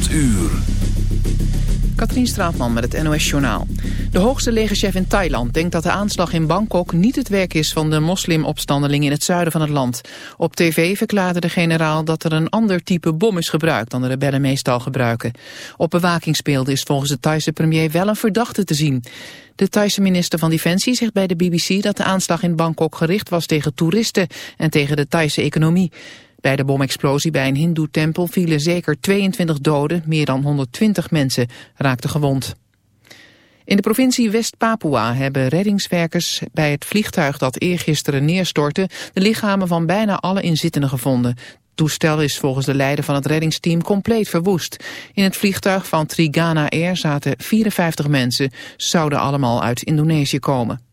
8 uur. Katrien Straatman met het NOS-journaal. De hoogste legerchef in Thailand denkt dat de aanslag in Bangkok niet het werk is van de moslimopstandelingen in het zuiden van het land. Op tv verklaarde de generaal dat er een ander type bom is gebruikt dan de rebellen meestal gebruiken. Op bewakingsbeelden is volgens de Thaise premier wel een verdachte te zien. De Thaise minister van Defensie zegt bij de BBC dat de aanslag in Bangkok gericht was tegen toeristen en tegen de Thaise economie. Bij de bomexplosie bij een hindoe-tempel vielen zeker 22 doden, meer dan 120 mensen raakten gewond. In de provincie West-Papua hebben reddingswerkers bij het vliegtuig dat eergisteren neerstortte de lichamen van bijna alle inzittenden gevonden. Het toestel is volgens de leider van het reddingsteam compleet verwoest. In het vliegtuig van Trigana Air zaten 54 mensen, zouden allemaal uit Indonesië komen.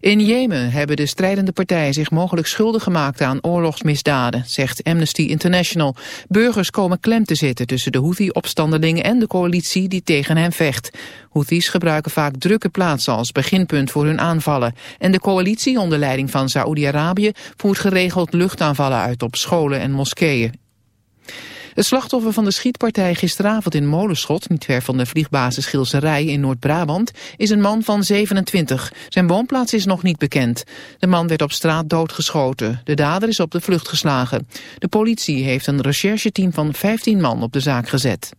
In Jemen hebben de strijdende partijen zich mogelijk schuldig gemaakt aan oorlogsmisdaden, zegt Amnesty International. Burgers komen klem te zitten tussen de Houthi-opstandelingen en de coalitie die tegen hen vecht. Houthis gebruiken vaak drukke plaatsen als beginpunt voor hun aanvallen. En de coalitie onder leiding van Saoedi-Arabië voert geregeld luchtaanvallen uit op scholen en moskeeën. Het slachtoffer van de schietpartij gisteravond in Molenschot, niet ver van de vliegbasis Gilserij in Noord-Brabant, is een man van 27. Zijn woonplaats is nog niet bekend. De man werd op straat doodgeschoten. De dader is op de vlucht geslagen. De politie heeft een rechercheteam van 15 man op de zaak gezet.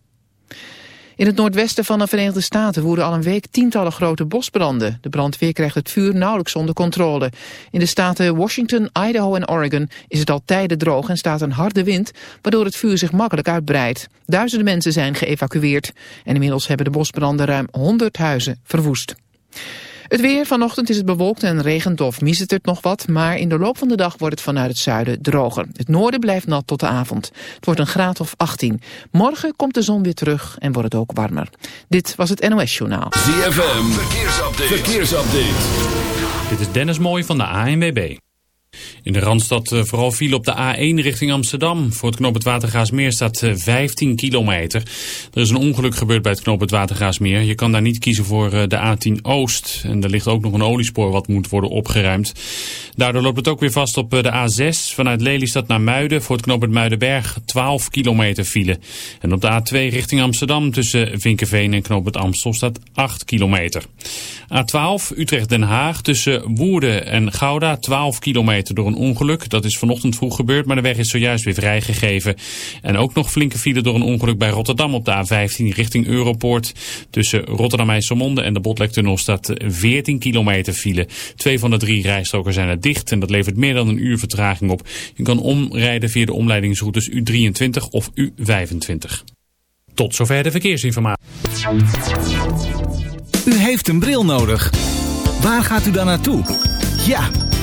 In het noordwesten van de Verenigde Staten woeden al een week tientallen grote bosbranden. De brandweer krijgt het vuur nauwelijks onder controle. In de staten Washington, Idaho en Oregon is het al tijden droog en staat een harde wind, waardoor het vuur zich makkelijk uitbreidt. Duizenden mensen zijn geëvacueerd en inmiddels hebben de bosbranden ruim 100 huizen verwoest. Het weer, vanochtend is het bewolkt en regent of het nog wat, maar in de loop van de dag wordt het vanuit het zuiden droger. Het noorden blijft nat tot de avond. Het wordt een graad of 18. Morgen komt de zon weer terug en wordt het ook warmer. Dit was het NOS Journaal. ZFM, verkeersupdate. verkeersupdate. Dit is Dennis Mooij van de ANWB. In de Randstad eh, vooral viel op de A1 richting Amsterdam. Voor het knooppunt staat 15 eh, kilometer. Er is een ongeluk gebeurd bij het knooppunt. Je kan daar niet kiezen voor eh, de A10 Oost. En er ligt ook nog een oliespoor wat moet worden opgeruimd. Daardoor loopt het ook weer vast op de A6 vanuit Lelystad naar Muiden. Voor het knooppunt Muidenberg 12 kilometer file. En op de A2 richting Amsterdam tussen Vinkenveen en knooppunt Amstel staat 8 kilometer. A12 Utrecht-Den Haag tussen Woerden en Gouda 12 kilometer door een ongeluk. Dat is vanochtend vroeg gebeurd, maar de weg is zojuist weer vrijgegeven. En ook nog flinke file door een ongeluk bij Rotterdam op de A15 richting Europoort. Tussen Rotterdam-IJsselmonde en de Botlektunnel staat 14 kilometer file. Twee van de drie rijstroken zijn er dicht en dat levert meer dan een uur vertraging op. Je kan omrijden via de omleidingsroutes U23 of U25. Tot zover de verkeersinformatie. U heeft een bril nodig. Waar gaat u dan naartoe? Ja,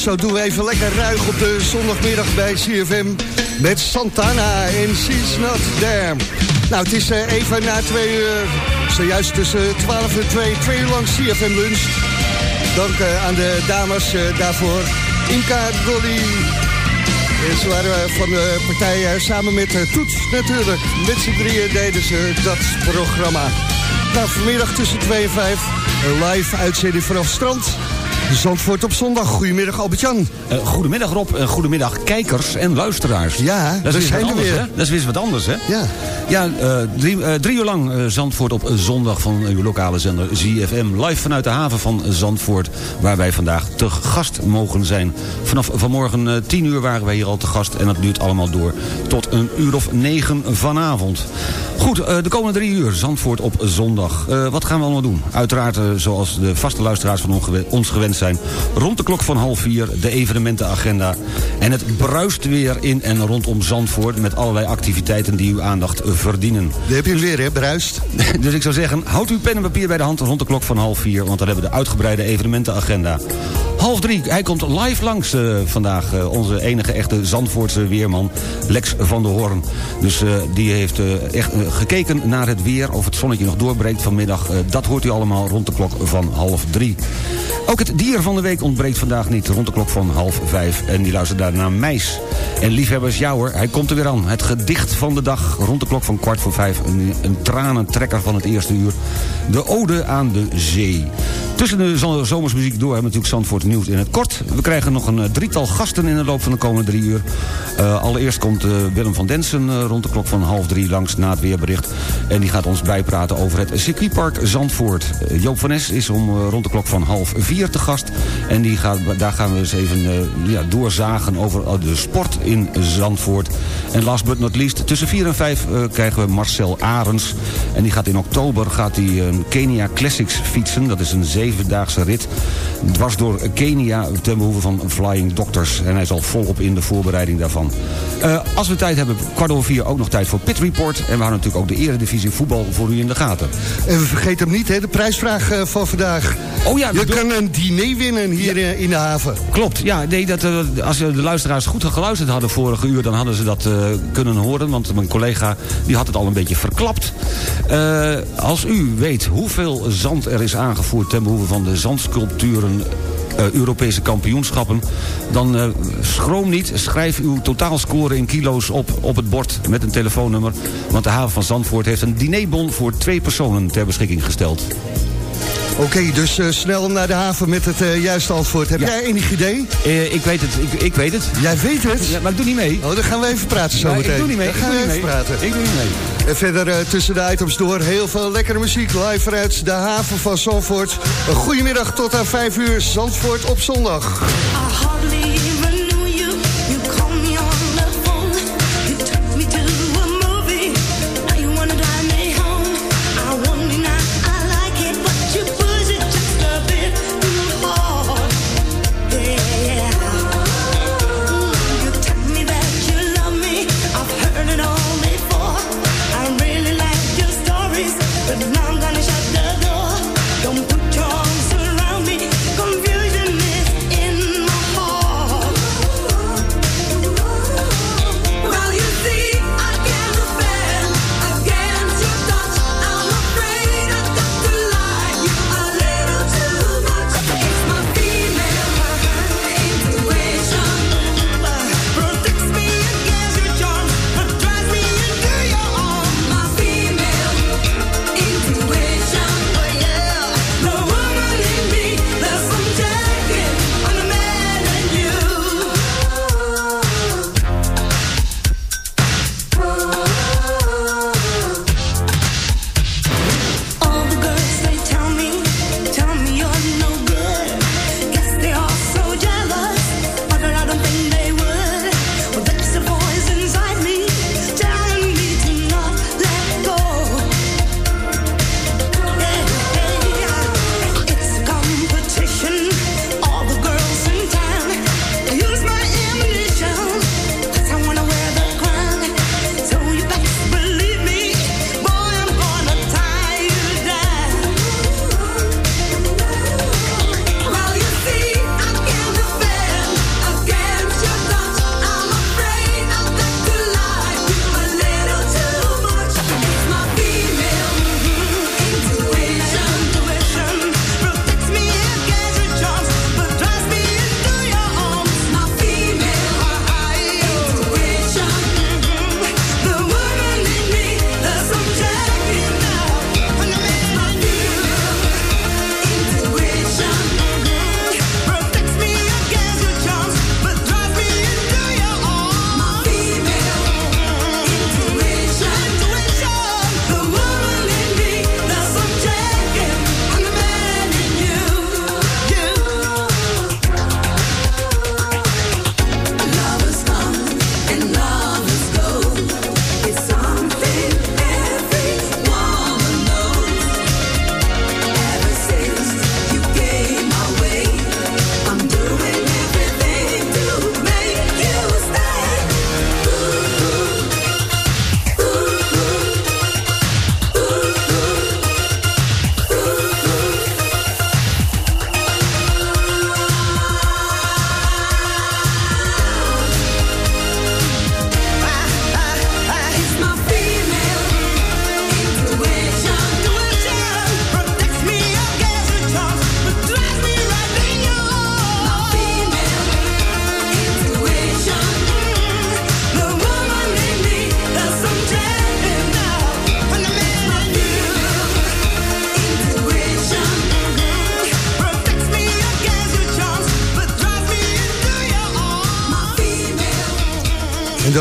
Zo doen we even lekker ruig op de zondagmiddag bij CFM met Santana en She's Not. Nou, het is uh, even na twee uur, zojuist tussen 12 en 2, twee uur lang CFM lunch. Dank uh, aan de dames uh, daarvoor. Inka, Dolly, ze waren van de partij samen met Toets natuurlijk. Met z'n drieën deden ze dat programma. Nou, vanmiddag tussen 2 en 5, live uitzending vanaf strand. Zandvoort op zondag. Goedemiddag Albert-Jan. Uh, goedemiddag Rob, uh, goedemiddag kijkers en luisteraars. Ja, dat is weer. weer. Hè? Dat is weer wat anders, hè? Ja. Ja, uh, drie, drie, uur lang Zandvoort op zondag van uw lokale zender ZFM. Live vanuit de haven van Zandvoort, waar wij vandaag te gast mogen zijn. Vanaf vanmorgen tien uur waren wij hier al te gast en dat duurt allemaal door tot een uur of negen vanavond. Goed, de komende drie uur Zandvoort op zondag. wat gaan we allemaal doen? Uiteraard, zoals de vaste luisteraars van ons gewend zijn... rond de klok van half vier de evenementenagenda. En het bruist weer in en rondom Zandvoort... met allerlei activiteiten die uw aandacht verdienen. Daar heb je weer, hè, bruist. dus ik zou zeggen, houd uw pen en papier bij de hand rond de klok van half vier... want dan hebben we de uitgebreide evenementenagenda. Half drie, hij komt live langs uh, vandaag. Uh, onze enige echte Zandvoortse weerman, Lex van der Hoorn. Dus uh, die heeft echt gekeken naar het weer, of het zonnetje nog doorbreekt vanmiddag. dat hoort u allemaal rond de klok van half drie. Ook het dier van de week ontbreekt vandaag niet, rond de klok van half vijf. En die luistert daar naar Meis. En liefhebbers, ja hoor, hij komt er weer aan. Het gedicht van de dag, rond de klok van kwart voor vijf. Een tranentrekker van het eerste uur. De ode aan de zee. Tussen de zomersmuziek door hebben we natuurlijk Zandvoort nieuws in het kort. We krijgen nog een drietal gasten in de loop van de komende drie uur. Uh, allereerst komt uh, Willem van Densen rond de klok van half drie langs na het weerbericht. En die gaat ons bijpraten over het circuitpark Zandvoort. Joop van Nes is om rond de klok van half vier te gast. En die gaat, daar gaan we eens even ja, doorzagen over de sport in Zandvoort. En last but not least, tussen vier en vijf krijgen we Marcel Arens. En die gaat in oktober gaat hij een Kenia Classics fietsen. Dat is een zevendaagse rit. Dwars door Kenia ten behoeve van Flying Doctors. En hij is al volop in de voorbereiding daarvan. Uh, als we tijd hebben, kwart over vier ook nog tijd voor Pit Report. En we houden natuurlijk ook de eredivisie voetbal voor u in de gaten. En we vergeten hem niet, hè, de prijsvraag uh, van vandaag. Oh ja, je kan een diner winnen hier ja. in de haven. Klopt, ja. Nee, dat, als de luisteraars goed geluisterd hadden vorige uur... dan hadden ze dat kunnen horen. Want mijn collega die had het al een beetje verklapt. als u weet hoeveel zand er is aangevoerd... ten behoeve van de zandsculpturen uh, Europese kampioenschappen... dan uh, schroom niet, schrijf uw totaalscore in kilo's op, op het bord met een telefoonnummer. Want de haven van Zandvoort heeft een dinerbon voor twee personen ter beschikking gesteld. Oké, okay, dus uh, snel naar de haven met het uh, juiste antwoord. Heb ja. jij enig idee? Uh, ik weet het, ik, ik, weet het. Jij weet het? Ja, maar ik doe niet mee. Oh, dan gaan we even praten zo ja, meteen. Ik doe niet mee. Dan gaan we even mee. praten. Ik doe niet mee. En verder tussen de items door heel veel lekkere muziek. Live vanuit de haven van Zandvoort. Een goedemiddag tot aan 5 uur. Zandvoort op zondag.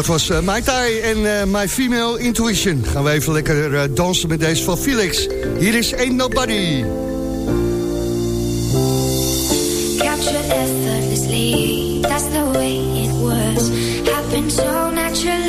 Was uh, My Tai en uh, My Female Intuition. Gaan we even lekker uh, dansen met deze van Felix. Hier is Ain't Nobody. Captured effortlessly, that's the way it was. Happened so naturally,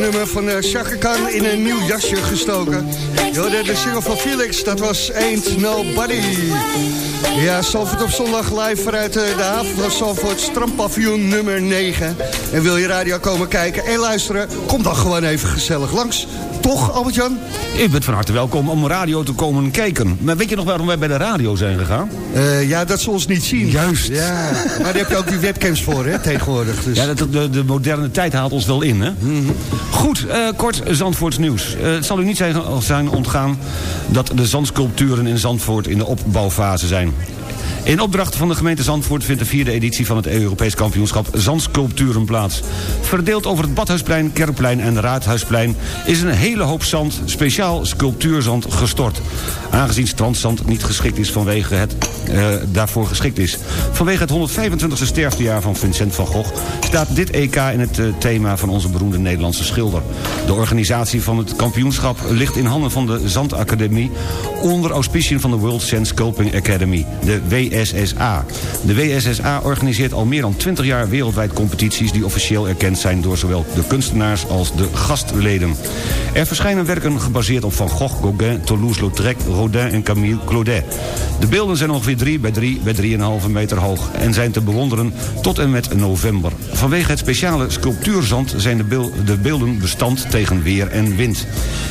Nummer van uh, in een nieuw jasje gestoken. Hoorde de single van Felix, dat was Ain't Nobody. Ja, Salford op zondag live vanuit uh, de haven van Salford, strandpaviljoen nummer 9. En wil je radio komen kijken en luisteren, kom dan gewoon even gezellig langs. Toch, Albert-Jan? U bent van harte welkom om radio te komen kijken. Maar weet je nog waarom wij bij de radio zijn gegaan? Uh, ja, dat ze ons niet zien. Juist. Ja, maar daar heb je ook die webcams voor, hè, tegenwoordig. Dus. Ja, de, de, de moderne tijd haalt ons wel in, hè? Goed, uh, kort Zandvoorts nieuws. Uh, het zal u niet zijn, zijn ontgaan dat de zandsculpturen in Zandvoort in de opbouwfase zijn. In opdracht van de gemeente Zandvoort vindt de vierde editie van het Europees kampioenschap Zandsculpturen plaats. Verdeeld over het Badhuisplein, Kerkplein en Raadhuisplein is een hele hoop zand, speciaal sculptuurzand, gestort. Aangezien strandzand niet geschikt is vanwege het, uh, daarvoor geschikt is. Vanwege het 125e sterftejaar van Vincent van Gogh staat dit EK in het uh, thema van onze beroemde Nederlandse schilder. De organisatie van het kampioenschap ligt in handen van de Zandacademie onder auspiciën van de World Sand Sculpting Academy, de WSSA. De WSSA organiseert al meer dan 20 jaar wereldwijd competities... die officieel erkend zijn door zowel de kunstenaars als de gastleden. Er verschijnen werken gebaseerd op Van Gogh, Gauguin, Toulouse-Lautrec... Rodin en Camille Claudet. De beelden zijn ongeveer 3 bij 3 bij 3,5 meter hoog... en zijn te bewonderen tot en met november. Vanwege het speciale sculptuurzand zijn de, beeld, de beelden bestand tegen weer en wind.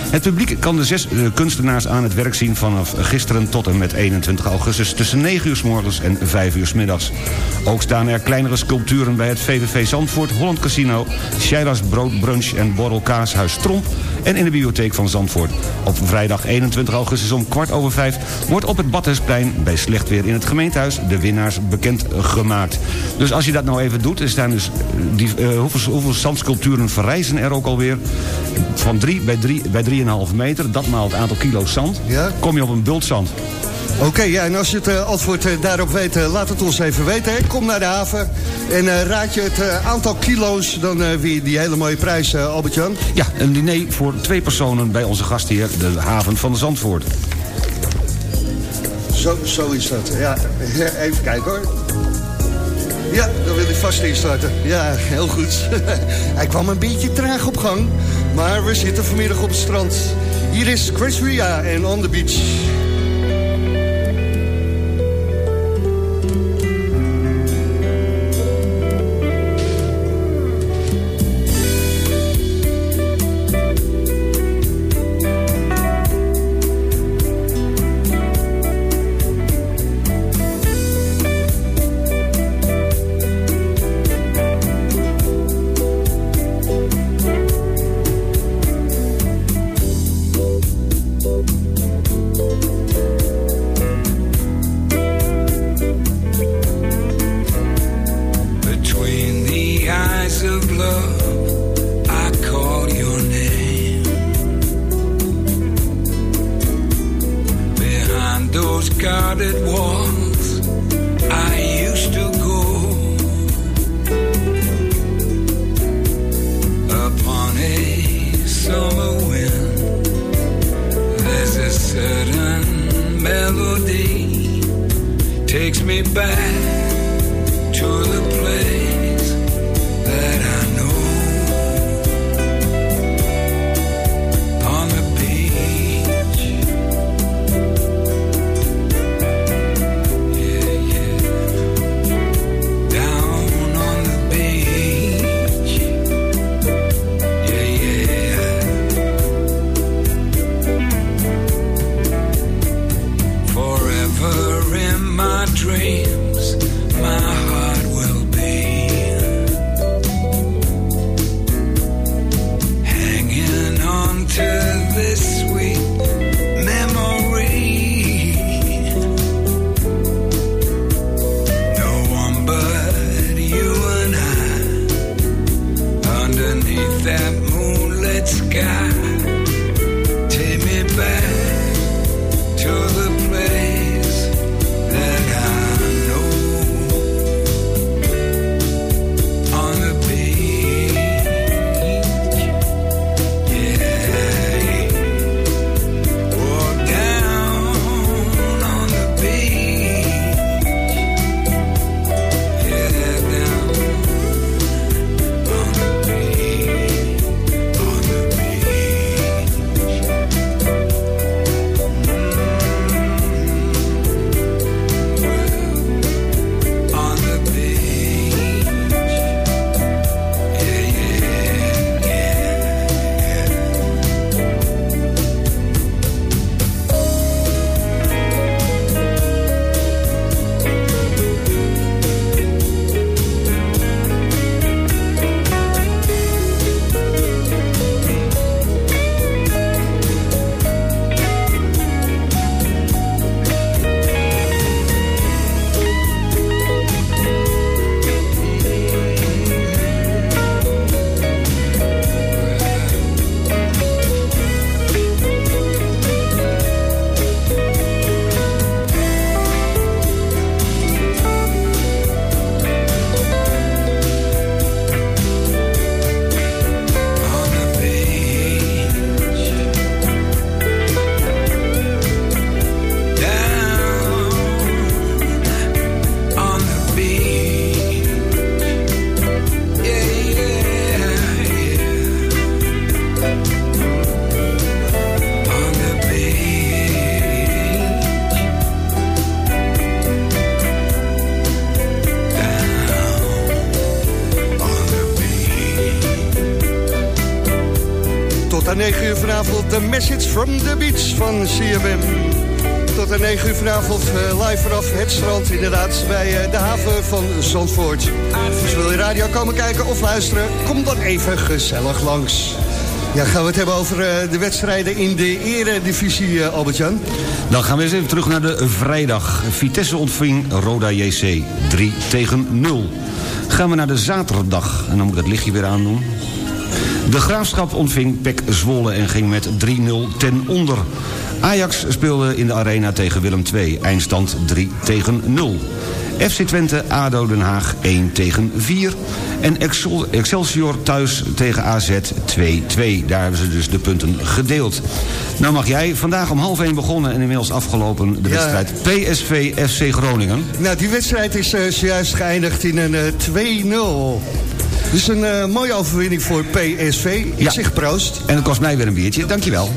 Het publiek kan de zes uh, kunstenaars aan het werk zien... vanaf gisteren tot en met 21 augustus tussen 9 uur morgens en 5 uur s middags. Ook staan er kleinere sculpturen bij het VVV Zandvoort, Holland Casino... Sheila's Broodbrunch en Borrel Kaashuis Tromp... en in de bibliotheek van Zandvoort. Op vrijdag 21 augustus om kwart over vijf... wordt op het Badhuisplein bij slecht weer in het gemeentehuis... de winnaars bekend gemaakt. Dus als je dat nou even doet, er staan dus die, uh, hoeveel, hoeveel zandsculpturen verrijzen er ook alweer? Van 3 bij 3 bij 3,5 meter, dat maal het aantal kilo zand... Ja? kom je op een bultzand. Oké, ja, en als je het uh, antwoord uh, daarop weet, uh, laat het ons even weten. Hè. Kom naar de haven en raad je het aantal kilo's, dan weer die hele mooie prijs, Albert-Jan. Ja, een diner voor twee personen bij onze gastheer, de haven van Zandvoort. Zo, zo is dat. Ja, even kijken hoor. Ja, dan wil ik vast instarten. Ja, heel goed. Hij kwam een beetje traag op gang, maar we zitten vanmiddag op het strand. Hier is Chris Ria en On The Beach. The Message from the Beach van CFM. Tot een 9 uur vanavond uh, live vanaf het strand inderdaad bij uh, de haven van Zandvoort. Dus wil je radio komen kijken of luisteren? Kom dan even gezellig langs. Ja, gaan we het hebben over uh, de wedstrijden in de eredivisie, Albert-Jan? Dan gaan we eens even terug naar de vrijdag. Vitesse ontving Roda JC 3 tegen 0. Gaan we naar de zaterdag. En dan moet ik het lichtje weer aandoen. De Graafschap ontving Pek Zwolle en ging met 3-0 ten onder. Ajax speelde in de arena tegen Willem II. Eindstand 3 tegen 0. FC Twente, ADO Den Haag 1 tegen 4. En Excelsior thuis tegen AZ 2-2. Daar hebben ze dus de punten gedeeld. Nou mag jij, vandaag om half 1 begonnen en inmiddels afgelopen de wedstrijd PSV FC Groningen. Nou, die wedstrijd is uh, zojuist geëindigd in een uh, 2-0. Dus een uh, mooie overwinning voor PSV. Ik ja. zeg proost. En het kost mij weer een biertje, dankjewel.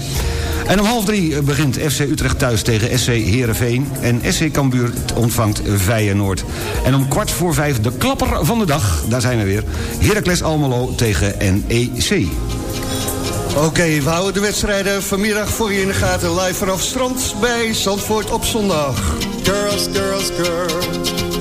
En om half drie begint FC Utrecht thuis tegen SC Heerenveen. En SC Cambuur ontvangt Feyenoord. En om kwart voor vijf de klapper van de dag. Daar zijn we weer. Heracles Almelo tegen NEC. Oké, okay, we houden de wedstrijden vanmiddag voor je in de gaten. Live vanaf strand bij Zandvoort op zondag. Girls, girls, girls.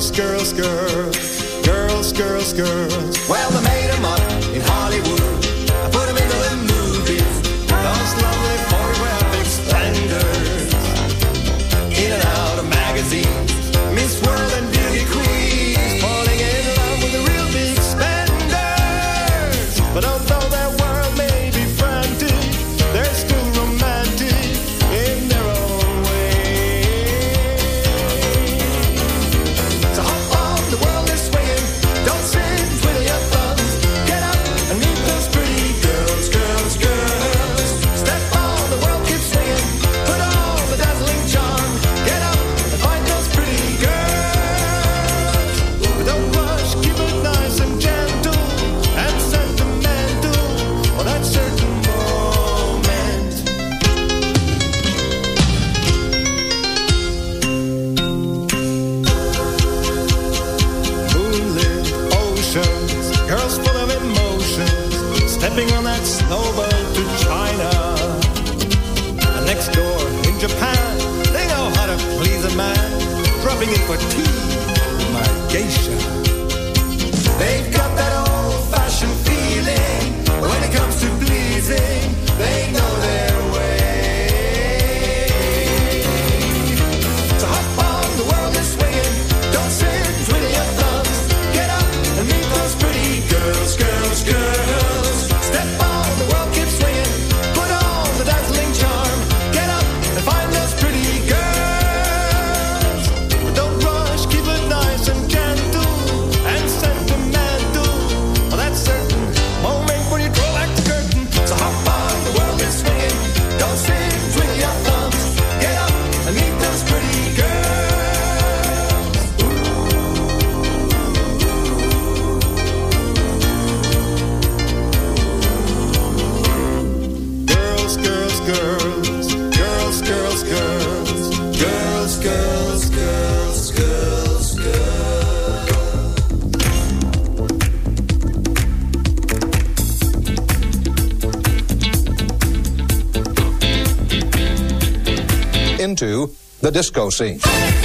Girls, girls, girls, girls, girls, girls. Well, they made them up in Hollywood. The disco scene.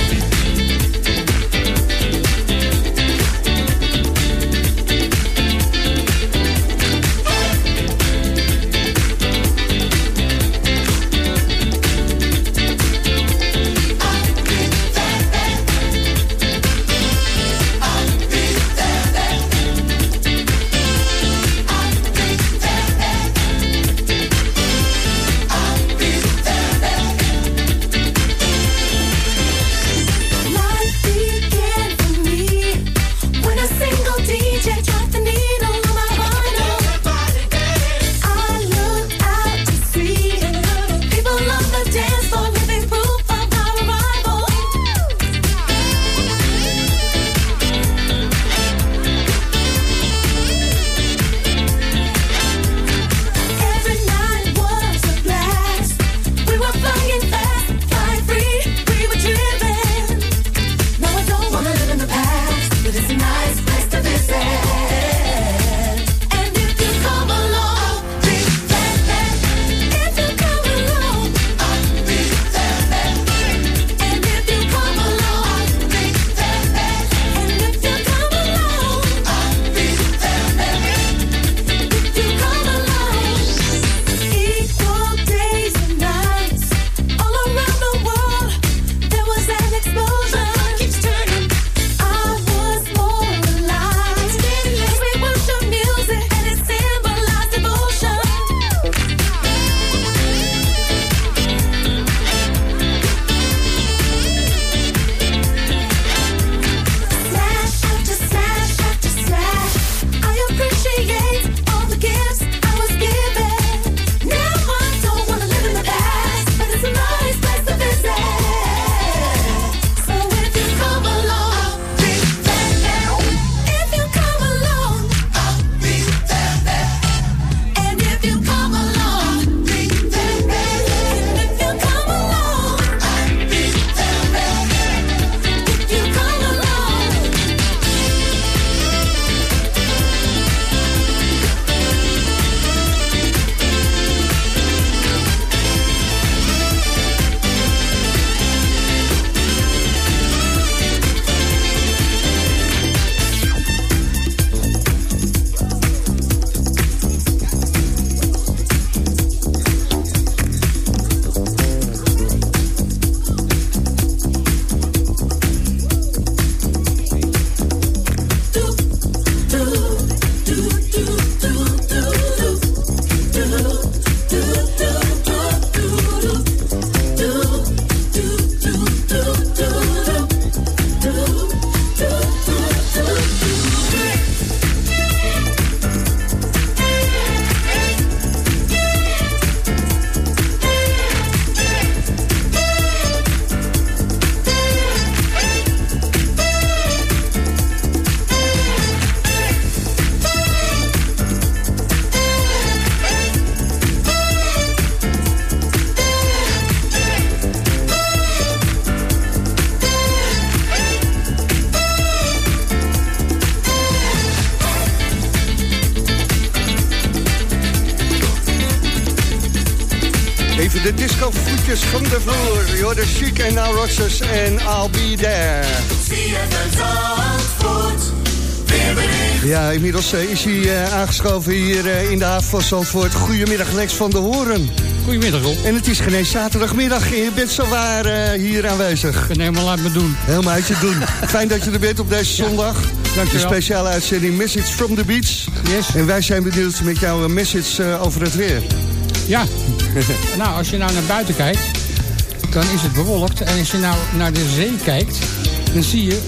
Van de vloer. You're the chic en now Roxas en I'll be there. Ja, inmiddels eh, is hij uh, aangeschoven hier uh, in de haven van Zandvoort. Goedemiddag Lex van de Horen. Goedemiddag Rob. En het is geen zaterdagmiddag en je bent zowaar uh, hier aanwezig. Ik ben helemaal uit me doen. Helemaal uit je doen. Fijn dat je er bent op deze ja. zondag. Dank je Een speciale uitzending Message from the Beach. Yes. En wij zijn benieuwd met jouw message over het weer. Ja, nou als je nou naar buiten kijkt, dan is het bewolkt. En als je nou naar de zee kijkt, dan zie je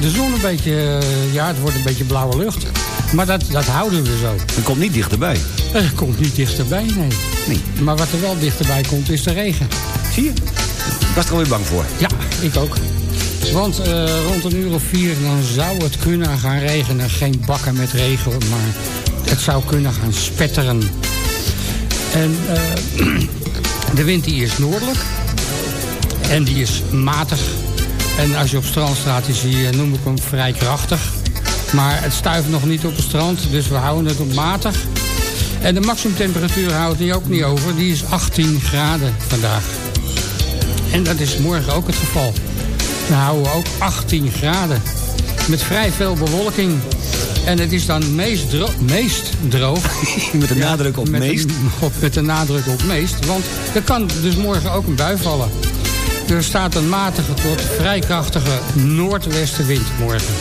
de zon een beetje, ja, het wordt een beetje blauwe lucht. Maar dat, dat houden we zo. Het komt niet dichterbij. Het komt niet dichterbij, nee. nee. Maar wat er wel dichterbij komt, is de regen. Zie je? Ik was er alweer bang voor. Ja, ik ook. Want uh, rond een uur of vier dan zou het kunnen gaan regenen. Geen bakken met regen, maar het zou kunnen gaan spetteren. En uh, de wind die is noordelijk. En die is matig. En als je op strand staat, is hij, noem ik hem, vrij krachtig. Maar het stuift nog niet op het strand, dus we houden het op matig. En de maximumtemperatuur houdt die ook niet over. Die is 18 graden vandaag. En dat is morgen ook het geval. Dan houden we ook 18 graden. Met vrij veel bewolking. En het is dan meest, dro meest droog. met de nadruk op met meest? Een, op, met de nadruk op meest. Want er kan dus morgen ook een bui vallen. Er staat een matige tot vrij krachtige noordwestenwind morgen.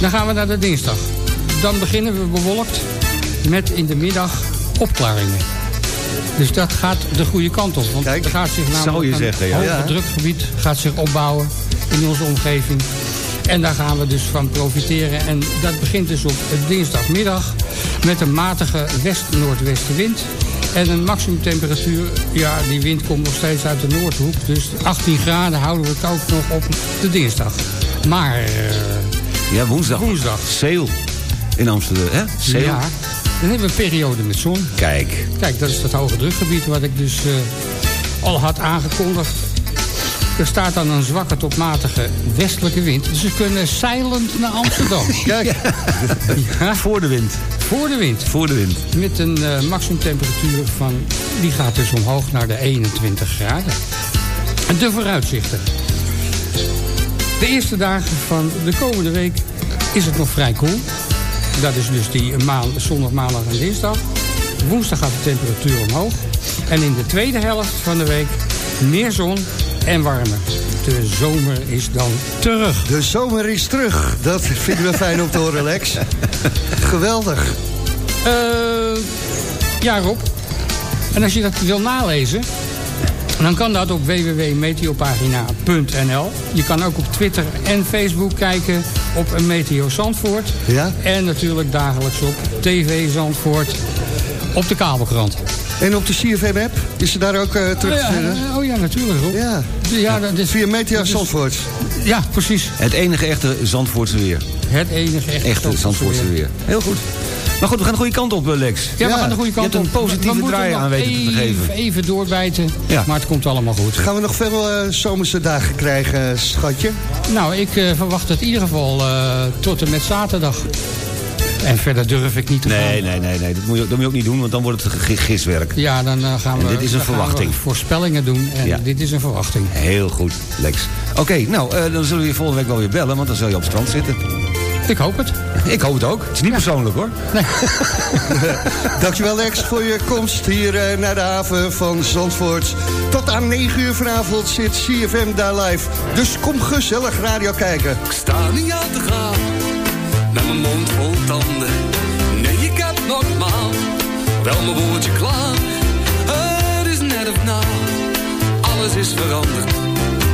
Dan gaan we naar de dinsdag. Dan beginnen we bewolkt met in de middag opklaringen. Dus dat gaat de goede kant op. Want Kijk, er gaat zich namelijk je een zeggen, ja. hoge Ja. drukgebied gaat zich opbouwen in onze omgeving. En daar gaan we dus van profiteren. En dat begint dus op dinsdagmiddag met een matige west-noordwestenwind. En een maximumtemperatuur, ja, die wind komt nog steeds uit de Noordhoek. Dus 18 graden houden we het ook nog op de dinsdag. Maar... eh, Ja, woensdag. Woensdag. Sale in Amsterdam, hè? Sale. Ja, dan hebben we een periode met zon. Kijk. Kijk, dat is dat hoge drukgebied wat ik dus eh, al had aangekondigd. Er staat dan een zwakke tot matige westelijke wind. Dus we kunnen zeilend naar Amsterdam. Kijk, ja, Voor de wind. voor de wind. Voor de wind. Met een eh, maximumtemperatuur van... die gaat dus omhoog naar de 21 graden. En de vooruitzichten. De eerste dagen van de komende week is het nog vrij koel. Dat is dus die maand, zondag, maandag en dinsdag. Woensdag gaat de temperatuur omhoog. En in de tweede helft van de week meer zon en warmer. De zomer is dan terug. de zomer is terug. Dat vinden we fijn om te horen, Lex. Geweldig. Eh, ja, Rob. En als je dat wil nalezen, dan kan dat op www.meteopagina.nl. Je kan ook op Twitter en Facebook kijken op een Meteo Zandvoort. Ja. En natuurlijk dagelijks op TV Zandvoort op de kabelkrant. En op de CFM-app is ze daar ook eh, terug te oh, vinden? ja, oh ja, natuurlijk. Ja. Ja, dat is, Via Meteor Zandvoort. Ja, precies. Het enige echte Zandvoortse weer. Het enige echte, Echte Zandvoortse weer. Heel goed. Maar goed, we gaan de goede kant op, eh, Lex. Ja, we Ja, gaan de goede je kant hebt een op. positieve draai aan weten te even, geven. Even doorbijten, Ja. maar het komt allemaal goed. Gaan we nog veel eh, zomerse dagen krijgen, schatje? Nou, ik eh, verwacht het in ieder geval eh, tot en met zaterdag. En verder durf ik niet te Nee, gaan. nee, nee, nee. Dat moet, je, dat moet je ook niet doen, want dan wordt het giswerk. Ja, dan eh, gaan we, En dit is een dan gaan we verwachting. voorspellingen doen en Ja. dit is een verwachting. Heel goed, Lex. Oké, nou, eh, dan zullen we je volgende week wel weer bellen, want dan zul je op het strand zitten. Ik hoop het. Ik hoop het ook. Het is niet persoonlijk, hoor. Dankjewel Lex voor je komst hier eh, naar de haven van Zandvoort. Tot aan 9 uur vanavond zit CFM daar live. Dus kom gezellig radio kijken. Ik sta niet aan te gaan, mijn mond vol tanden. Nee, ik heb normaal, wel mijn woordje klaar. Het is net of na, alles is veranderd.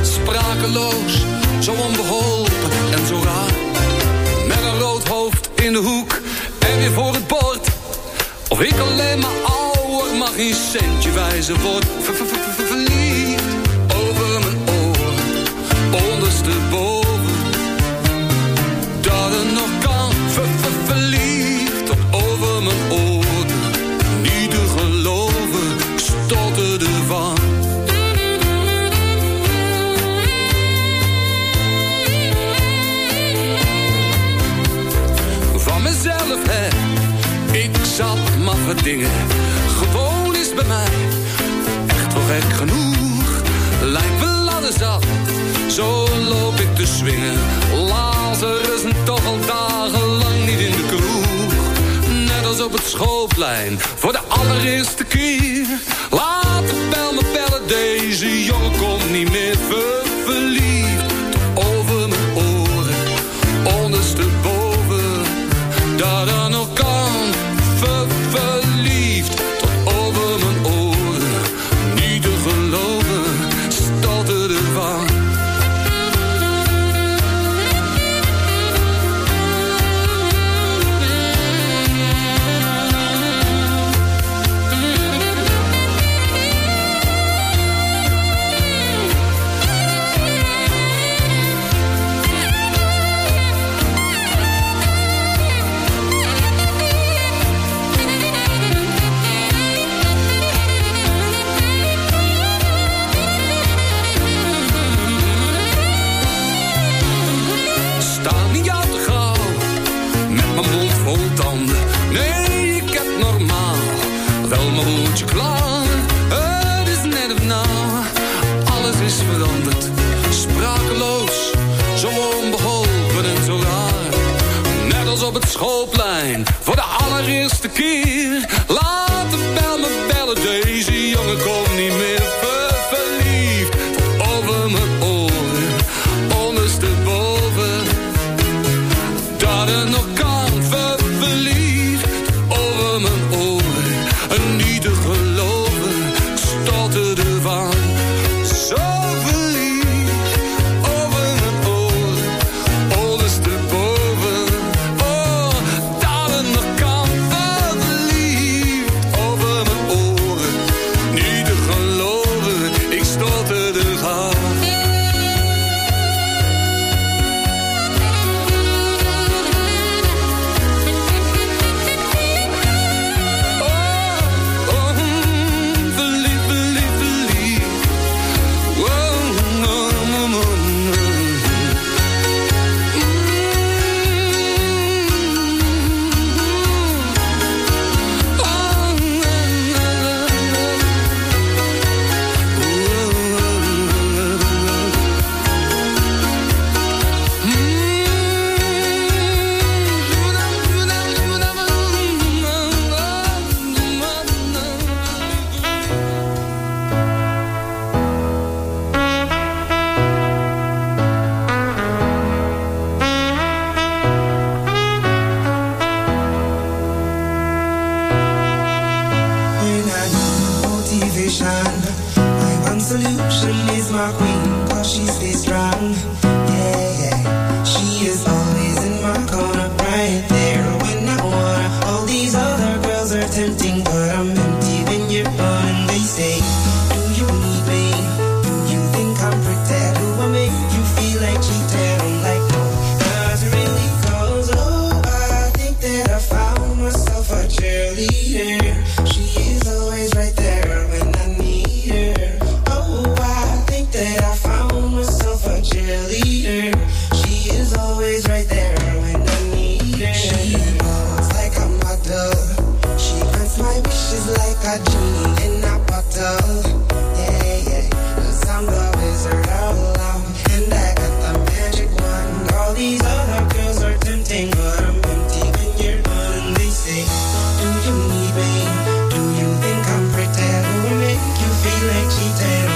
Sprakeloos, zo onbeholpen en zo raar. Met een rood hoofd in de hoek en weer voor het bord. Of ik alleen maar ouder mag geen centje wijzen word. Ver, ver, ver- verliefd over mijn oren, ondersteboven dingen gewoon is bij mij. Echt wel gek genoeg, lijkt wel alles af. Zo loop ik te swingen. Lazarus toch al dagenlang niet in de kroeg. Net als op het schoolplein, voor de allereerste keer. makes.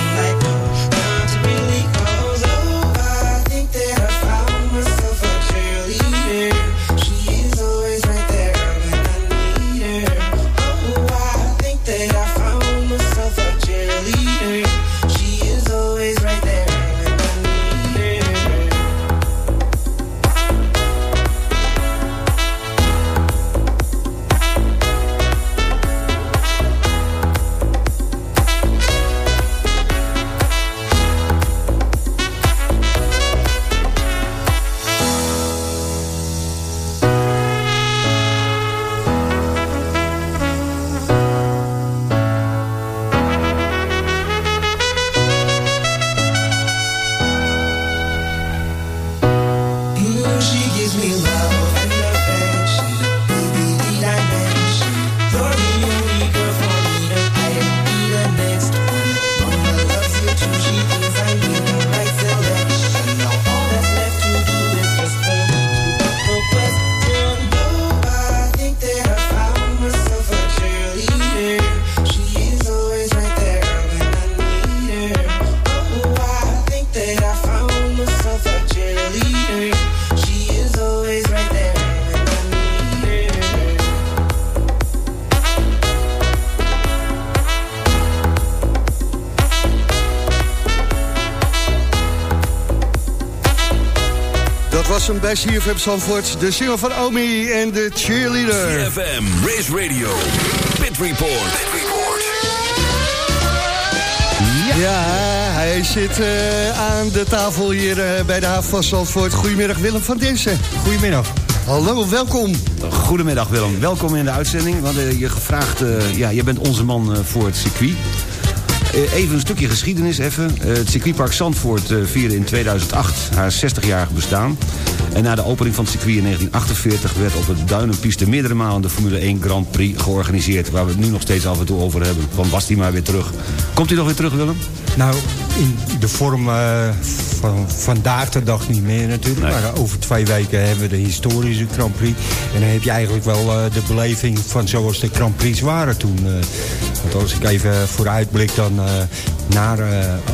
Bij CFM Zandvoort. De single van Omi en de cheerleader. CFM, Race Radio, Pit Report. Ja, hij zit uh, aan de tafel hier uh, bij de haven van Zandvoort. Goedemiddag Willem van Dinsen. Goedemiddag. Hallo, welkom. Goedemiddag Willem, welkom in de uitzending. We hadden je gevraagd, uh, ja, je bent onze man voor het circuit. Even een stukje geschiedenis even. Het circuitpark Zandvoort vierde in 2008 haar 60-jarig bestaan. En na de opening van het circuit in 1948 werd op het Duinenpiste meerdere malen de Formule 1 Grand Prix georganiseerd. Waar we het nu nog steeds af en toe over hebben. Van was die maar weer terug. Komt hij nog weer terug Willem? Nou, in de vorm uh, van vandaag de dag niet meer natuurlijk. Nee. Maar over twee weken hebben we de historische Grand Prix. En dan heb je eigenlijk wel uh, de beleving van zoals de Grand Prix waren toen. Uh, want als ik even vooruitblik dan naar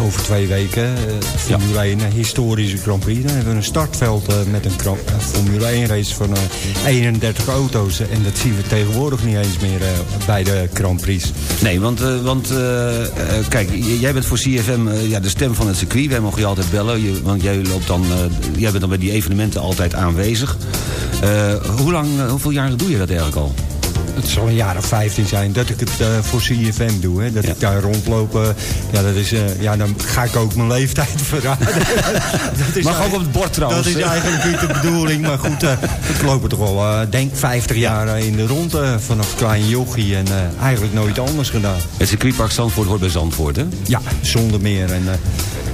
over twee weken... Formule 1, een historische Grand Prix. Dan hebben we een startveld met een Formule 1 race van 31 auto's. En dat zien we tegenwoordig niet eens meer bij de Grand Prix. Nee, want, want kijk, jij bent voor CFM ja, de stem van het circuit. Wij mogen je altijd bellen, je, want jij, loopt dan, jij bent dan bij die evenementen altijd aanwezig. Hoe lang, hoeveel jaren doe je dat eigenlijk al? Het zal een jaar of 15 zijn dat ik het uh, voor CFM doe. Hè. Dat ja. ik daar rondlopen. Ja, dat is, uh, ja, dan ga ik ook mijn leeftijd verraden. dat is Mag ook op het bord trouwens. Dat is eigenlijk niet de bedoeling. Maar goed, ik loop er toch wel, denk 50 jaar in de rond. vanaf klein jochie. En eigenlijk nooit anders gedaan. Het circuitpark Zandvoort hoort bij Zandvoort, hè? Ja, zonder meer. En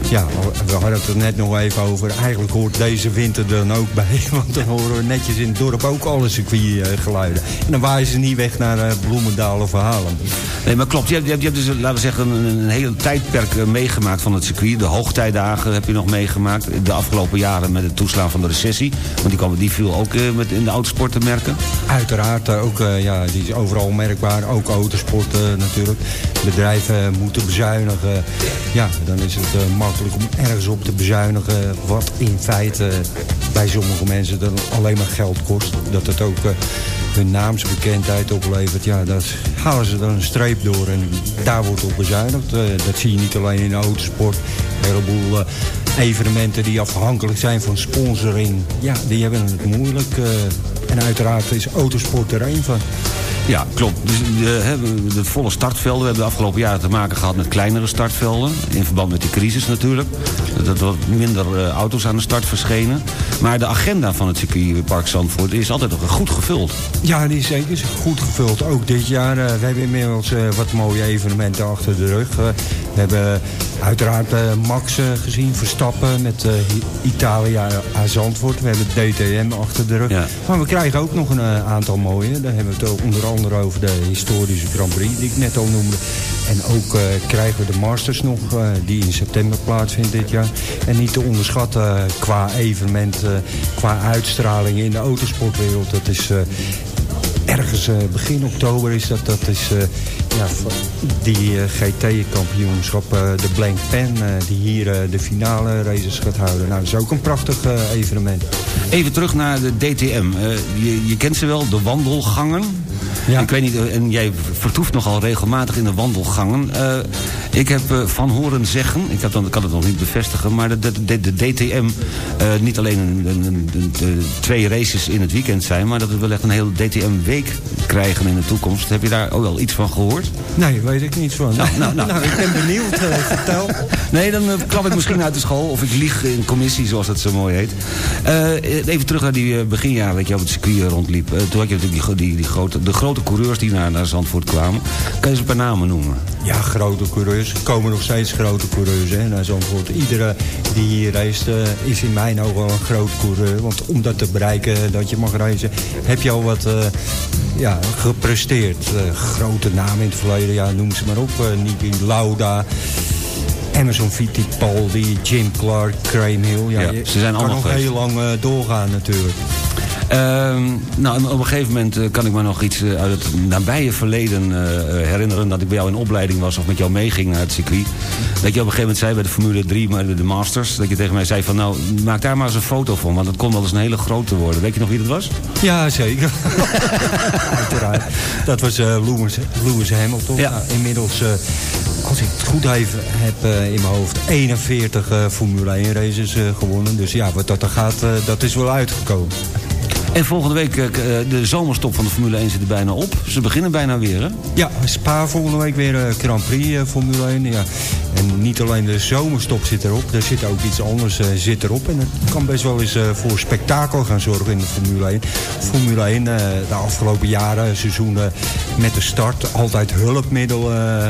ja, we hadden het er net nog even over. Eigenlijk hoort deze winter er dan ook bij. Want dan horen we netjes in het dorp ook alle circuitgeluiden. En dan waaien ze niet weg naar uh, Bloemendaal of Haarlem. Nee, maar klopt. Je hebt, je hebt dus, laten we zeggen, een, een hele tijdperk eh, meegemaakt van het circuit. De hoogtijdagen heb je nog meegemaakt. De afgelopen jaren met het toeslaan van de recessie. Want die, kwam, die viel ook uh, met in de autosport te merken. Uiteraard. ook, ja, die is overal merkbaar. Ook autosport natuurlijk. Bedrijven moeten bezuinigen. Ja, dan is het makkelijk om ergens op te bezuinigen... wat in feite bij sommige mensen dan alleen maar geld kost. Dat het ook hun naamsbekendheid oplevert, ja, dat halen ze dan een streep door. En daar wordt op bezuinigd. Uh, dat zie je niet alleen in de autosport. Een heleboel uh, evenementen die afhankelijk zijn van sponsoring, ja, die hebben het moeilijk. Uh, en uiteraard is autosport er een van. Ja, klopt. Dus de, de volle startvelden. We hebben de afgelopen jaren te maken gehad met kleinere startvelden. In verband met die crisis natuurlijk. Dat er wat minder uh, auto's aan de start verschenen. Maar de agenda van het circuitpark Zandvoort is altijd nog goed gevuld. Ja, die is zeker goed gevuld. Ook dit jaar. Uh, we hebben inmiddels uh, wat mooie evenementen achter de rug. we hebben uiteraard Max gezien, Verstappen met Italië aan Zandvoort. We hebben DTM achter de rug. Ja. Maar we krijgen ook nog een aantal mooie. Daar hebben we het onder andere over de historische Grand Prix die ik net al noemde. En ook uh, krijgen we de Masters nog, uh, die in september plaatsvindt dit jaar. En niet te onderschatten uh, qua evenement, qua uitstraling in de autosportwereld. Dat is ergens begin oktober is dat. Dat is ja, die GT-kampioenschap, de Blank Pen, die hier de finale races gaat houden. Nou, dat is ook een prachtig evenement. Even terug naar de DTM. je, je kent ze wel, de wandelgangen. Ja. Ik weet niet, en jij vertoeft nogal regelmatig in de wandelgangen. Uh, ik heb uh, van horen zeggen, ik, heb dan, kan het nog niet bevestigen... maar de, de, de, de DTM uh, niet alleen een, een, een, twee races in het weekend zijn... maar dat we wel echt een hele DTM-week krijgen in de toekomst. Heb je daar ook wel iets van gehoord? Nee, weet ik niets van. Nou, nou, nou. nou ik ben benieuwd, vertel. Nee, dan klap ik misschien uit de school... of ik lieg in commissie, zoals het zo mooi heet. even terug naar die beginjaren dat je op het circuit rondliep. toen had je natuurlijk die, die, die grote, de grote coureurs die naar, naar Zandvoort kwamen. Kan je ze een paar namen noemen? Ja, grote coureurs. Er komen nog steeds grote coureurs hè, naar Zandvoort. Iedere die hier reist uh, is in mijn ogen wel een groot coureur. Want om dat te bereiken dat je mag reizen... heb je al wat uh, ja, gepresteerd. Uh, grote namen in het verleden, ja, noem ze maar op. Niki Lauda... Emerson Fittipaldi, Jim Clark, Graham Hill. Ja, ja ze zijn allemaal nog heel lang doorgaan natuurlijk. Uh, nou, op een gegeven moment uh, kan ik me nog iets uh, uit het nabije verleden uh, herinneren... dat ik bij jou in opleiding was of met jou meeging naar het circuit. Dat je op een gegeven moment zei bij de Formule 3, maar de Masters... dat je tegen mij zei van nou, maak daar maar eens een foto van... want dat kon wel eens een hele grote worden. Weet je nog wie dat was? Ja, zeker. Uiteraard. Dat was Lewis, Lewis Hamilton. Ja. Nou, inmiddels als ik het goed even heb eh, in mijn hoofd, 41 eh, Formule 1 races eh, gewonnen. Dus ja, wat dat er gaat, eh, dat is wel uitgekomen. En volgende week, eh, de zomerstop van de Formule 1 zit er bijna op. Ze beginnen bijna weer, hè? Ja, Spa volgende week weer eh, Grand Prix eh, Formule 1. Ja. En niet alleen de zomerstop zit erop, er zit ook iets anders eh, zit erop. En het kan best wel eens eh, voor spektakel gaan zorgen in de Formule 1. Formule 1, eh, de afgelopen jaren, seizoenen met de start, altijd hulpmiddelen eh,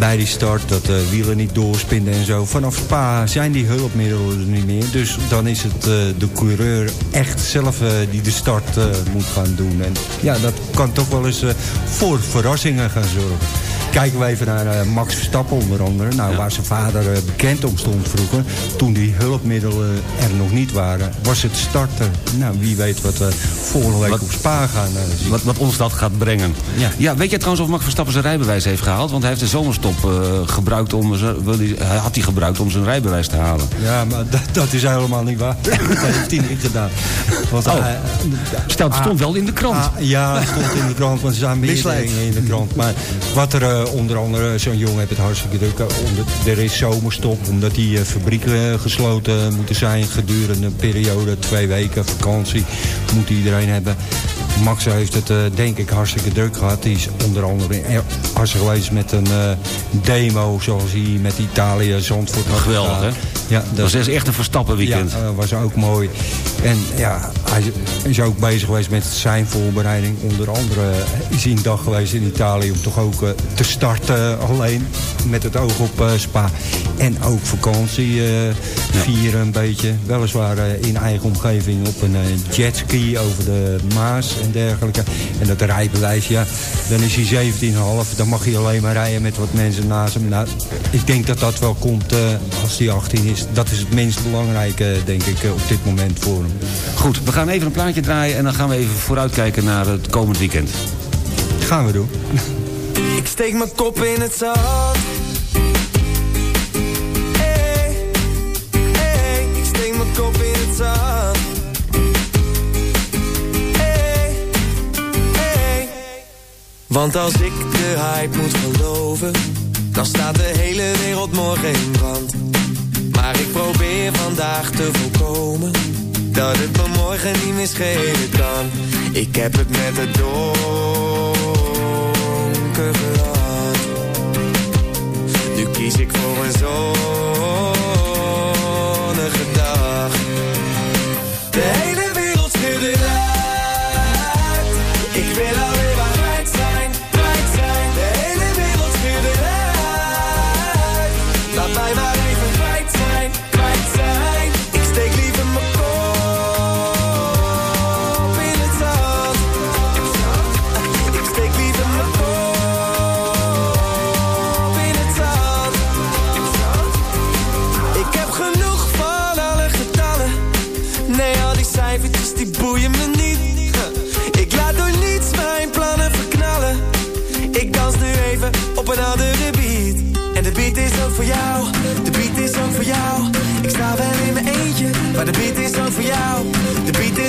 bij die start. Dat de wielen niet doorspinnen en zo. Vanaf Spa zijn die hulpmiddelen er niet meer. Dus dan is het eh, de coureur echt zelf eh, die de start eh, moet gaan doen. En ja, dat kan toch wel eens eh, voor verrassingen gaan zorgen. Kijken we even naar eh, Max Verstappen onder andere. Nou, waar zijn vader eh, bekend om stond vroeger. Toen die hulpmiddelen er nog niet waren, was het starten. Nou, wie weet wat we volgende week Wat- op Spa gaan eh, zien. Wat, wat ons dat gaat brengen. Ja. weet jij trouwens of Max Verstappen zijn rijbewijs heeft gehaald? Want hij heeft de zomerstop eh, gebruikt om, hij, had hij gebruikt om zijn rijbewijs te halen. Ja, maar dat, dat is helemaal niet waar. dat heeft hij niet gedaan. Want Oh. hij- Stel, het stond wel in de krant. Ah, ja, het stond in de krant, want er zijn meer in de krant. Maar wat er eh, onder andere, zo'n jongen heeft het hartstikke druk. eh, onder- er is zomerstop, omdat die eh, fabrieken eh, gesloten moeten zijn gedurende een periode, twee weken vakantie, moet iedereen hebben. Max heeft het eh, denk ik hartstikke druk gehad. Die is onder andere Arsen geweest met een eh, demo zoals hij met Italië Zandvoort had Geweldig, gedaan. hè? Ja, Dat was echt een Verstappen weekend. ja, dat was ook mooi. En ja, hij is ook bezig geweest met zijn voorbereiding. Onder andere is hij een dag geweest in Italië om toch ook eh, te starten alleen. Met het oog op eh, Spa. En ook vakantie eh, vieren een beetje. Weliswaar eh, in eigen omgeving op een eh, jetski over de Maas en dergelijke. En dat rijbewijs, ja, dan is hij 17,5. Dan mag hij alleen maar rijden met wat mensen naast hem. Nou, ik denk dat dat wel komt eh, als hij 18 is. Dat is het minst belangrijke, denk ik, eh, op dit moment voor hem. Goed, we gaan even een plaatje draaien en dan gaan we even vooruitkijken naar het komend weekend. Gaan we doen. Ik steek mijn kop in het zand. Hey, hey, ik steek mijn kop in het zand. Hey, hey. Want als ik de hype moet geloven, dan staat de hele wereld morgen in brand. Maar ik probeer vandaag te voorkomen dat het me morgen niet meer schelen kan. Ik heb het met het donker gehad. Nu kies ik voor een zonnige dag.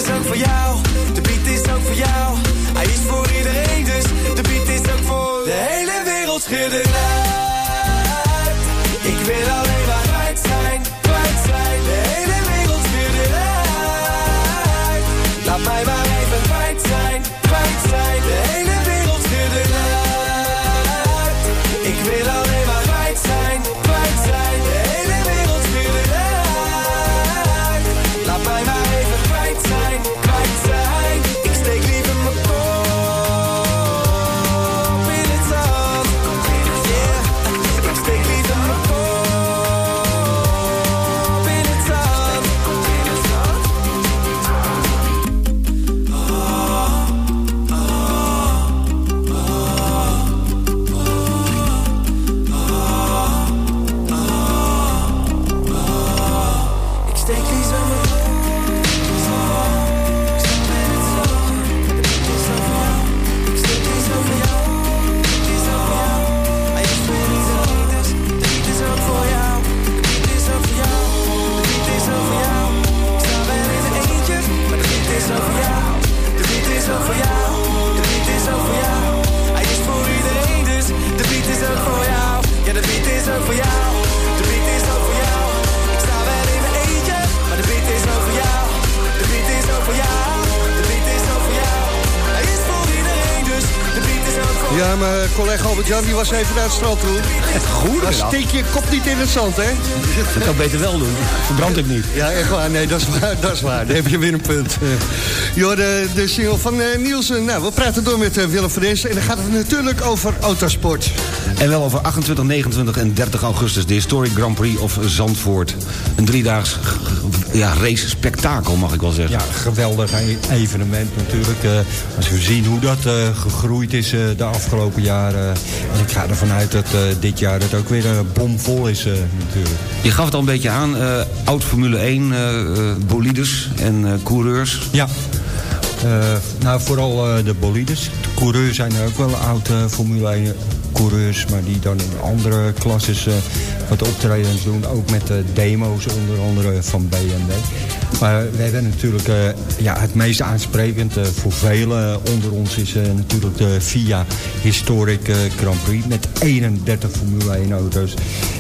Is ook voor jou. De beat is ook voor jou. Hij is voor iedereen, dus de beat is ook voor de hele wereld schudden uit. Ik wil alleen collega Albert-Jan die was even naar het strand toe. Goed, Dan steek je kop niet in het zand, hè? Dat kan beter wel doen. Verbrand ik niet. Ja, echt waar. Nee, dat is waar. Dat is waar. Daar heb je weer een punt. Joh, de, de single van eh, Nielsen. Nou, we praten door met eh, Willem van. En dan gaat het natuurlijk over autosport. En wel over 28, 29 en 30 augustus. De Historic Grand Prix of Zandvoort. Een driedaags ja, race spektakel, mag ik wel zeggen. Ja, geweldig e- evenement natuurlijk. Eh, als we zien hoe dat eh, gegroeid is eh, de afgelopen jaren. en ik ga ervan uit dat dit jaar het ook weer een bomvol is natuurlijk. Je gaf het al een beetje aan. oud Formule 1 eh, eh, bolides en coureurs. Ja. Nou, vooral de bolides. Coureurs zijn er ook wel oud eh, Formule 1 coureurs, maar die dan in andere klasses eh, wat optredens doen. Ook met de demo's onder andere van BMW. Maar we hebben natuurlijk eh, ja, het meest aansprekend eh, voor velen onder ons is eh, natuurlijk de FIA Historic Grand Prix met 31 Formule 1 auto's.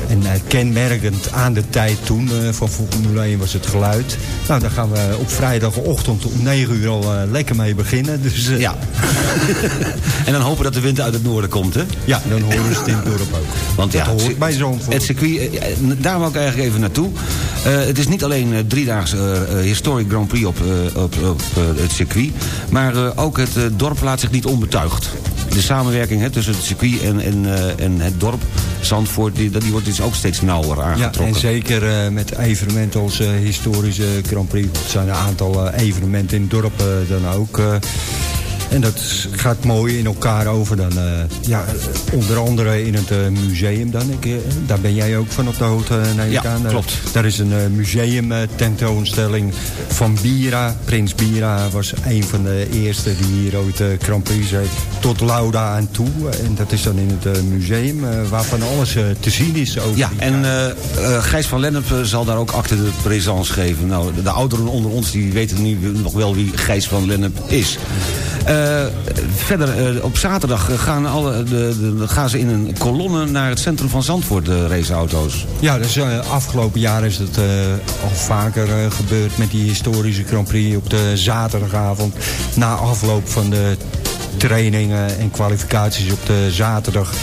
En kenmerkend aan de tijd toen van Formule 1 was het geluid. Nou, daar gaan we op vrijdagochtend om 9 uur al lekker mee beginnen. Dus, Ja. en dan hopen dat de wind uit het noorden komt, hè? Ja, dan horen ze het in het dorp ook. Want Dat ja, hoort bij Zandvoort. Het circuit, daar wou ik eigenlijk even naartoe. Het is niet alleen driedaags Historic Grand Prix op, eh, op, op eh, het circuit... maar eh, ook het eh, dorp laat zich niet onbetuigd. De samenwerking hè, tussen het circuit en, en, eh, en het dorp Zandvoort... Die, die wordt dus ook steeds nauwer Ja, aangetrokken. en zeker eh, met evenementen als eh, historische Grand Prix. Zijn een aantal eh, evenementen in het dorp eh, dan ook. En dat gaat mooi in elkaar over dan. eh, ja, onder andere in het eh, museum dan. Ik, eh, daar ben jij ook van op de hoogte, neem ik Ja, aan. Klopt. daar is een museum tentoonstelling van Bira. Prins Bira was een van de eerste die hier ooit Grand Prix heeft. Tot Lauda aan toe. En dat is dan in het museum waarvan alles te zien is. Over Ja, en Gijs van Lennep zal daar ook acte de présence geven. Nou, de, de ouderen onder ons die weten nu nog wel wie Gijs van Lennep is. Eh, verder, eh, op zaterdag eh, gaan, alle, de, de, gaan ze in een kolonne naar het centrum van Zandvoort, de raceauto's. Ja, dus afgelopen jaar is het uh, al vaker gebeurd met die historische Grand Prix op de zaterdagavond. Na afloop van de trainingen en kwalificaties op de zaterdag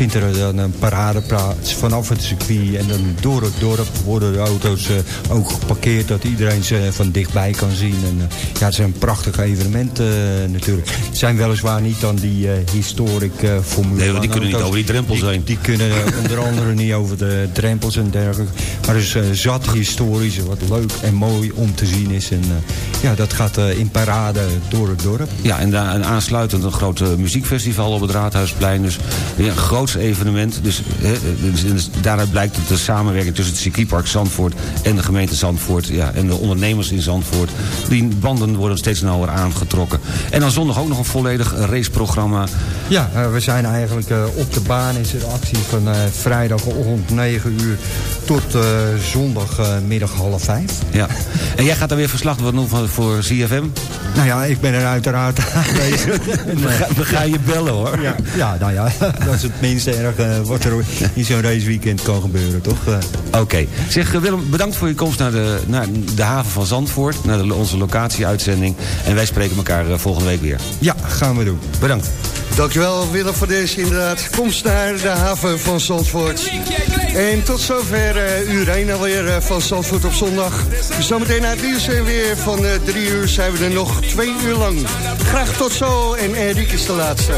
vindt er dan een parade plaats vanaf het circuit. En dan door het dorp worden de auto's uh, ook geparkeerd... dat iedereen ze van dichtbij kan zien. En, uh, ja, het is een prachtig evenement uh, natuurlijk. Het zijn weliswaar niet dan die historic formule Nee, want die kunnen niet over die drempels heen. Die, kunnen onder andere niet over de drempels en dergelijke. Maar dus zat historisch, wat leuk en mooi om te zien is. En ja, dat gaat in parade door het dorp. Ja, en, en aansluitend een groot muziekfestival op het Raadhuisplein. Dus ja, een groot evenement. Dus, he, dus, daaruit blijkt dat de samenwerking tussen het circuitpark Zandvoort en de gemeente Zandvoort ja, en de ondernemers in Zandvoort, die banden worden steeds nauwer aangetrokken. En dan zondag ook nog een volledig raceprogramma. Ja, uh, we zijn eigenlijk uh, op de baan is er actie van uh, vrijdagochtend 9 uur tot zondagmiddag half 5. Ja, en jij gaat daar weer verslag doen voor, voor CFM? Nou ja, ik ben er uiteraard aanwezig. we, ga, we gaan je bellen hoor. Ja, ja nou ja, dat is het minste erg uh, wat er in zo'n raceweekend kan gebeuren, toch? Oké. Okay. Zeg Willem, bedankt voor je komst naar de, naar de haven van Zandvoort. Naar de, onze locatieuitzending. En wij spreken elkaar volgende week weer. Ja, gaan we doen. Bedankt. Dankjewel Willem voor deze inderdaad. Komst naar de haven van Zandvoort. En tot zover uh, uur 1 alweer uh, van Zandvoort op zondag. Zometeen naar het nieuws en weer van uh, drie uur zijn we er nog twee uur lang. Graag tot zo en Enrique is de laatste.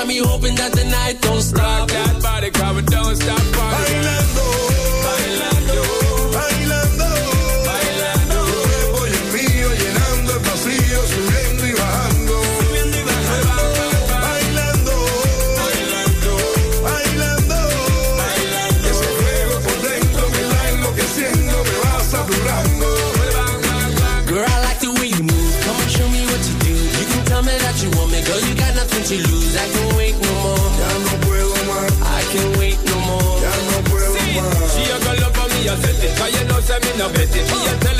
Got me hoping that the night don't no betting. Me a tell